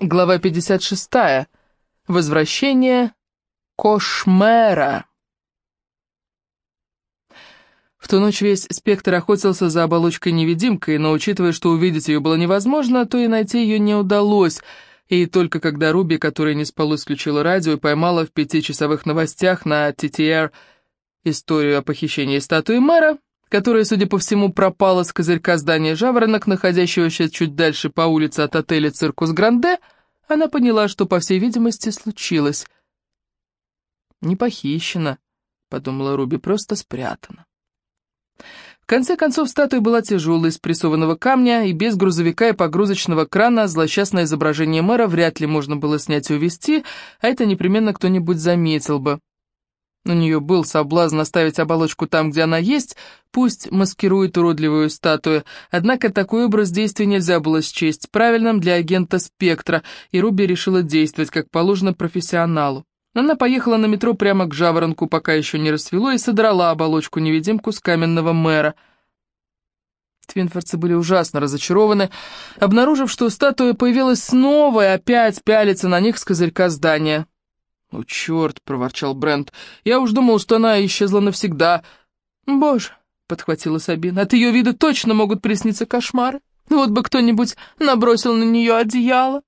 Глава 56. Возвращение Кошмара. В ту ночь весь спектр охотился за оболочкой-невидимкой, но учитывая, что увидеть ее было невозможно, то и найти ее не удалось. И только когда Руби, которая не спалось, включила радио и поймала в пятичасовых новостях на TTR историю о похищении статуи мэра, которая, судя по всему, пропала с козырька здания «Жаворонок», находящегося чуть дальше по улице от отеля «Циркус Гранде», она поняла, что, по всей видимости, случилось. «Не похищена», — подумала Руби, — «просто спрятана». В конце концов, статуя была тяжелой, из прессованного камня, и без грузовика и погрузочного крана злосчастное изображение мэра вряд ли можно было снять и увезти, а это непременно кто-нибудь заметил бы. У нее был соблазн оставить оболочку там, где она есть, пусть маскирует уродливую статую, однако такой образ действия нельзя было счесть правильным для агента «Спектра», и Руби решила действовать как положено профессионалу. Она поехала на метро прямо к Жаворонку, пока еще не рассвело, и содрала оболочку-невидимку с каменного мэра. Твинфордцы были ужасно разочарованы, обнаружив, что статуя появилась снова и опять пялится на них с козырька здания. «О, черт!» — проворчал Брент. «Я уж думал, что она исчезла навсегда». «Боже!» — подхватила Сабина. «От ее вида точно могут присниться кошмары. Вот бы кто-нибудь набросил на нее одеяло».